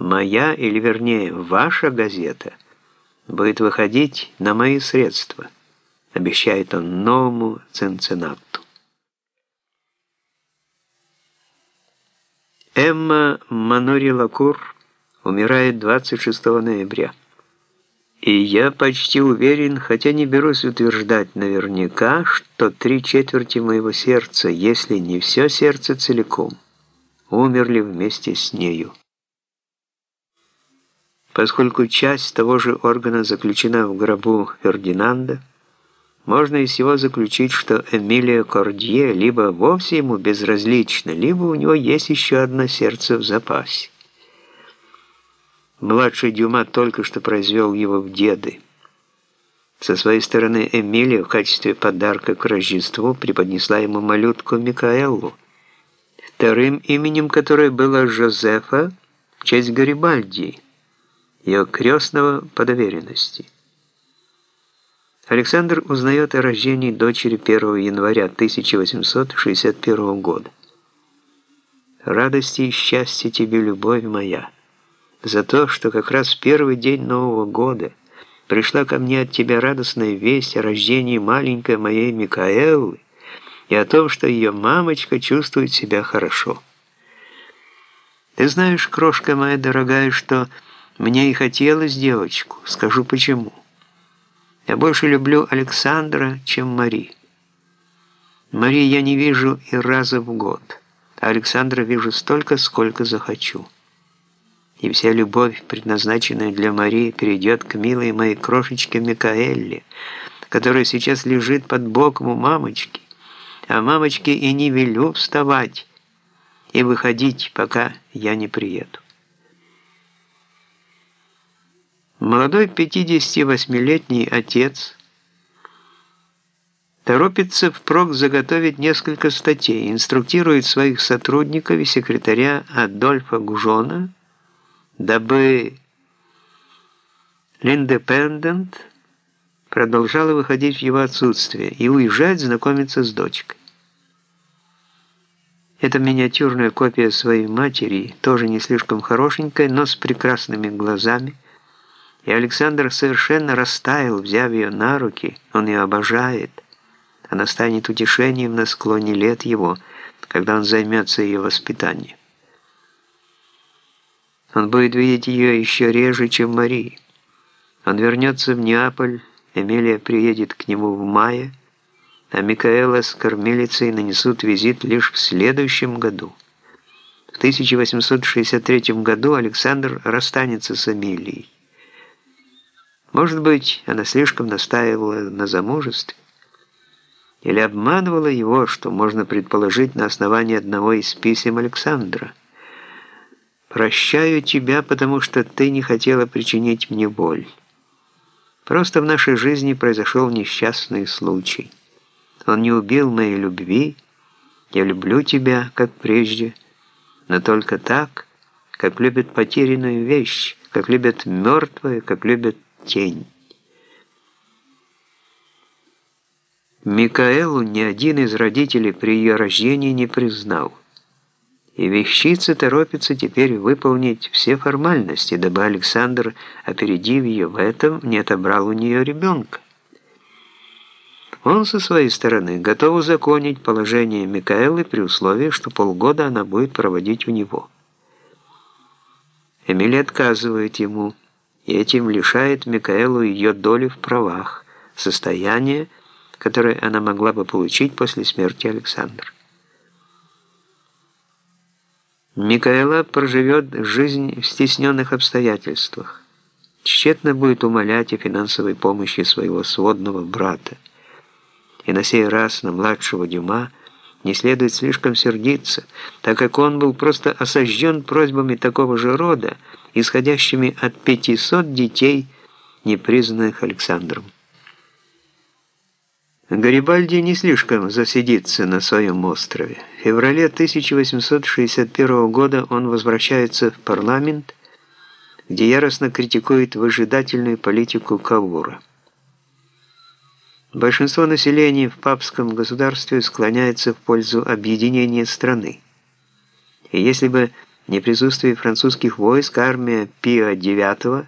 моя, или вернее, ваша газета будет выходить на мои средства, обещает он новому Цинциннату. Эмма Манури Лакур умирает 26 ноября. И я почти уверен, хотя не берусь утверждать наверняка, что три четверти моего сердца, если не все сердце целиком, умерли вместе с нею. Поскольку часть того же органа заключена в гробу Фердинанда, можно из всего заключить, что Эмилия Кордье либо вовсе ему безразлична, либо у него есть еще одно сердце в запасе. Младший Дюма только что произвел его в деды. Со своей стороны Эмилия в качестве подарка к Рождеству преподнесла ему малютку Микаэлу, вторым именем которой было Жозефа в честь Гарибальди, ее крестного по доверенности. Александр узнает о рождении дочери 1 января 1861 года. «Радости и счастья тебе, любовь моя!» за то, что как раз в первый день Нового года пришла ко мне от тебя радостная весть о рождении маленькой моей Микаэлы и о том, что ее мамочка чувствует себя хорошо. Ты знаешь, крошка моя дорогая, что мне и хотелось девочку, скажу почему. Я больше люблю Александра, чем Мари. Мари я не вижу и раза в год, а Александра вижу столько, сколько захочу и вся любовь, предназначенная для Марии, перейдет к милой моей крошечке Микаэлле, которая сейчас лежит под боком у мамочки, а мамочке и не велю вставать и выходить, пока я не приеду. Молодой 58-летний отец торопится впрок заготовить несколько статей, инструктирует своих сотрудников и секретаря Адольфа Гужона, дабы «Линдепендент» продолжала выходить в его отсутствие и уезжать знакомиться с дочкой. Это миниатюрная копия своей матери, тоже не слишком хорошенькая, но с прекрасными глазами, и Александр совершенно растаял, взяв ее на руки, он ее обожает. Она станет утешением на склоне лет его, когда он займется ее воспитанием. Он будет видеть ее еще реже, чем Мари. Он вернется в Неаполь, Эмилия приедет к нему в мае, а Микаэла с кормилицей нанесут визит лишь в следующем году. В 1863 году Александр расстанется с Эмилией. Может быть, она слишком настаивала на замужестве, или обманывала его, что можно предположить на основании одного из писем Александра. Прощаю тебя, потому что ты не хотела причинить мне боль. Просто в нашей жизни произошел несчастный случай. Он не убил моей любви. Я люблю тебя, как прежде, но только так, как любят потерянную вещь, как любят мертвое, как любят тень. Микаэлу ни один из родителей при ее рождении не признал и вещица торопится теперь выполнить все формальности, дабы Александр, опередив ее в этом, не отобрал у нее ребенка. Он со своей стороны готов узаконить положение Микаэлы при условии, что полгода она будет проводить у него. Эмили отказывает ему, и этим лишает Микаэлу ее доли в правах, состояние, которое она могла бы получить после смерти Александра. Микаэла проживет жизнь в стесненных обстоятельствах. Тщетно будет умолять о финансовой помощи своего сводного брата. И на сей раз на младшего Дюма не следует слишком сердиться, так как он был просто осажден просьбами такого же рода, исходящими от 500 детей, не признанных Александром. Гарибальди не слишком засидится на своем острове. В феврале 1861 года он возвращается в парламент, где яростно критикует выжидательную политику Кавура. Большинство населения в папском государстве склоняется в пользу объединения страны. И если бы Не присутствие французских войск армия Пио IX